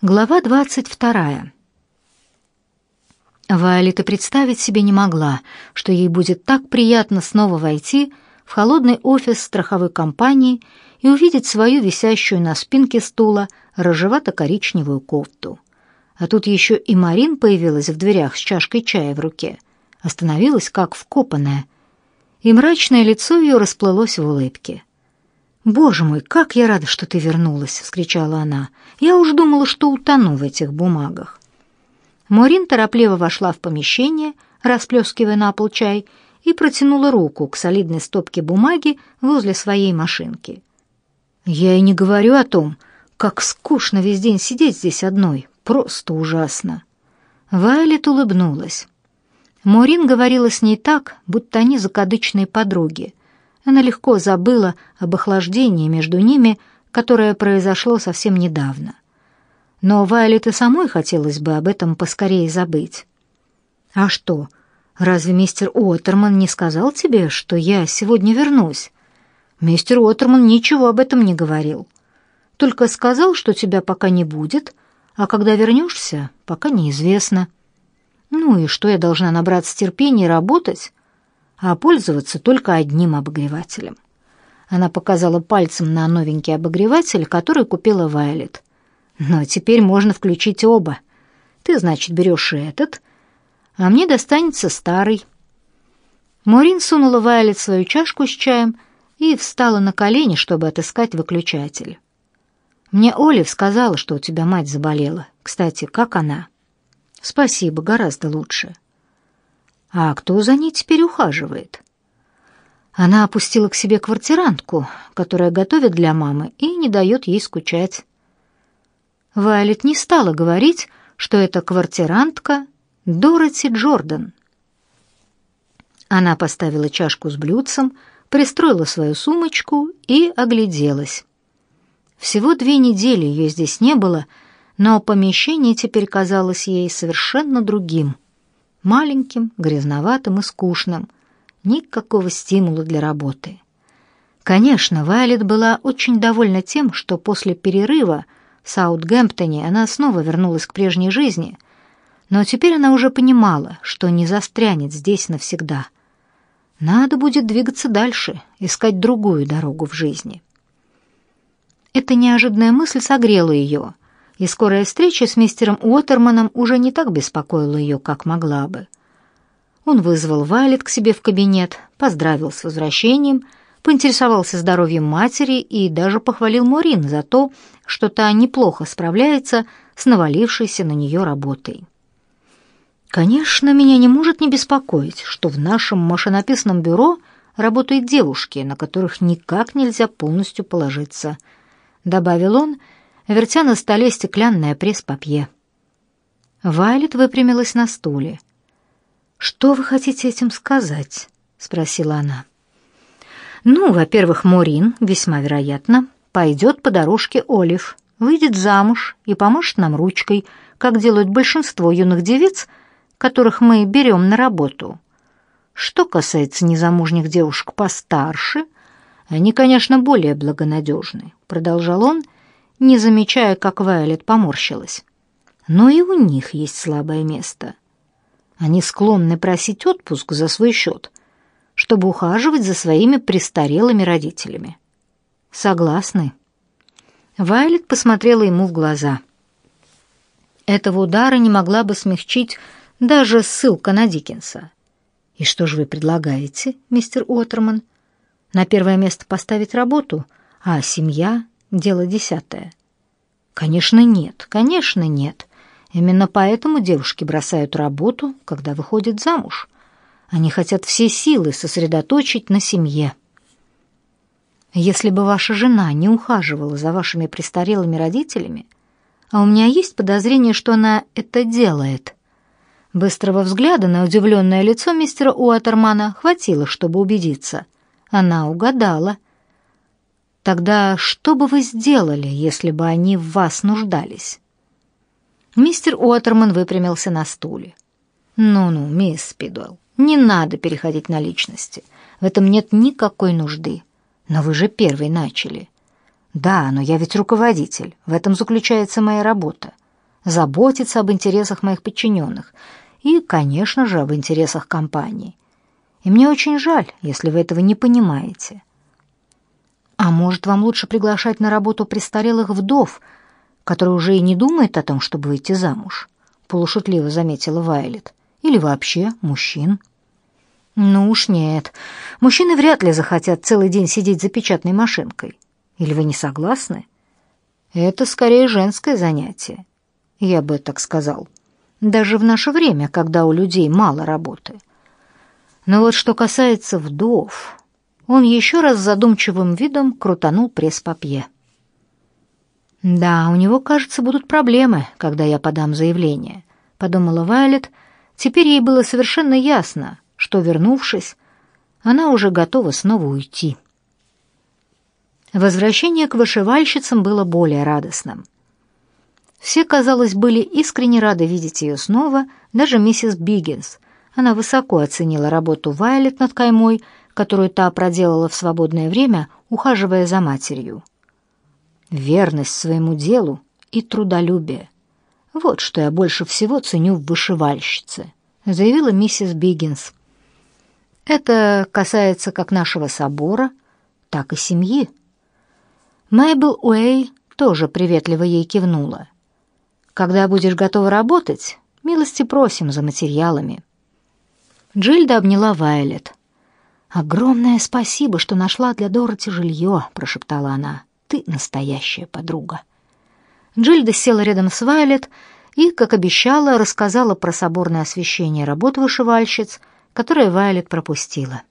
Глава двадцать вторая. Вайолет и представить себе не могла, что ей будет так приятно снова войти в холодный офис страховой компании и увидеть свою висящую на спинке стула рыжевато-коричневую кофту. А тут еще и Марин появилась в дверях с чашкой чая в руке. Остановилась как вкопанная, и мрачное лицо ее расплылось в улыбке. «Боже мой, как я рада, что ты вернулась!» — вскричала она. «Я уж думала, что утону в этих бумагах». Морин торопливо вошла в помещение, расплескивая на пол чай, и протянула руку к солидной стопке бумаги возле своей машинки. «Я и не говорю о том, как скучно весь день сидеть здесь одной. Просто ужасно». Вайлет улыбнулась. Морин говорила с ней так, будто они закадычные подруги, она легко забыла об охлаждении между ними, которое произошло совсем недавно. Но Вайлет и самой хотелось бы об этом поскорее забыть. «А что, разве мистер Уоттерман не сказал тебе, что я сегодня вернусь?» «Мистер Уоттерман ничего об этом не говорил. Только сказал, что тебя пока не будет, а когда вернешься, пока неизвестно». «Ну и что я должна набраться терпения и работать?» А пользоваться только одним обогревателем. Она показала пальцем на новенький обогреватель, который купила Вайлет. Но теперь можно включить оба. Ты, значит, берешь этот, а мне достанется старый. Морин сунула Вайлет свою чашку с чаем и встала на колени, чтобы отыскать выключатель. Мне Олив сказала, что у тебя мать заболела. Кстати, как она? Спасибо, гораздо лучше. А кто за ней теперь ухаживает? Она опустила к себе квартирантку, которая готовит для мамы и не дает ей скучать. Вайлет не стала говорить, что это квартирантка Дороти Джордан. Она поставила чашку с блюдцем, пристроила свою сумочку и огляделась. Всего две недели ее здесь не было, но помещение теперь казалось ей совершенно другим — маленьким, грязноватым и скучным. Никакого стимула для работы. Конечно, Вайлет была очень довольна тем, что после перерыва в Саутгемптоне она снова вернулась к прежней жизни, но теперь она уже понимала, что не застрянет здесь навсегда. Надо будет двигаться дальше, искать другую дорогу в жизни. Эта неожиданная мысль согрела ее — и скорая встреча с мистером Уоттерманом уже не так беспокоила ее, как могла бы. Он вызвал Вайлет к себе в кабинет, поздравил с возвращением, поинтересовался здоровьем матери и даже похвалил Морин за то, что та неплохо справляется с навалившейся на нее работой. Конечно, меня не может не беспокоить, что в нашем машинописном бюро работают девушки, на которых никак нельзя полностью положиться, добавил он, вертя на столе стеклянное пресс-папье. Вайлет выпрямилась на стуле. «Что вы хотите этим сказать?» — спросила она. «Ну, во-первых, Морин, весьма вероятно, пойдет по дорожке Олив, выйдет замуж и поможет нам ручкой, как делают большинство юных девиц, которых мы берем на работу. Что касается незамужних девушек постарше, они, конечно, более благонадежны», — продолжал он, — не замечая, как Вайолет поморщилась. Но и у них есть слабое место. Они склонны просить отпуск за свой счет, чтобы ухаживать за своими престарелыми родителями. Согласны? Вайлет посмотрела ему в глаза. Этого удара не могла бы смягчить даже ссылка на Диккенса. «И что же вы предлагаете, мистер Уоттерман? На первое место поставить работу, а семья Дело десятое. Конечно, нет, конечно, нет. Именно поэтому девушки бросают работу, когда выходят замуж. Они хотят все силы сосредоточить на семье. Если бы ваша жена не ухаживала за вашими престарелыми родителями, а у меня есть подозрение, что она это делает. Быстрого взгляда на удивленное лицо мистера Уаттермана хватило, чтобы убедиться. Она угадала — Тогда что бы вы сделали, если бы они в вас нуждались? Мистер Уоттерман выпрямился на стуле. Ну-ну, мисс Спидуэлл, не надо переходить на личности. В этом нет никакой нужды. Но вы же первый начали. Да, но я ведь руководитель. В этом заключается моя работа. заботиться об интересах моих подчиненных и, конечно же, об интересах компании. И мне очень жаль, если вы этого не понимаете. Может, вам лучше приглашать на работу престарелых вдов, которые уже и не думают о том, чтобы выйти замуж? полушутливо заметила Вайлет. Или вообще мужчин? Ну уж нет. Мужчины вряд ли захотят целый день сидеть за печатной машинкой. Или вы не согласны? Это скорее женское занятие. Я бы так сказал. Даже в наше время, когда у людей мало работы. Но вот что касается вдов, он еще раз задумчивым видом крутанул пресс-папье. «Да, у него, кажется, будут проблемы, когда я подам заявление», — подумала Вайлет. Теперь ей было совершенно ясно, что, вернувшись, она уже готова снова уйти. Возвращение к вышивальщицам было более радостным. Все, казалось, были искренне рады видеть ее снова, даже миссис Биггинс. Она высоко оценила работу Вайлет над каймой, которую та проделала в свободное время, ухаживая за матерью. Верность своему делу и трудолюбие. Вот что я больше всего ценю в вышивальщице, заявила миссис Биггинс. Это касается как нашего собора, так и семьи. Мэйбл Уэй тоже приветливо ей кивнула. Когда будешь готова работать, милости просим за материалами. Джильда обняла Вайлет. Огромное спасибо, что нашла для Дороти жилье», — прошептала она. Ты настоящая подруга. Джильда села рядом с Вайлет и, как обещала, рассказала про соборное освещение работ вышивальщиц, которые Вайлет пропустила.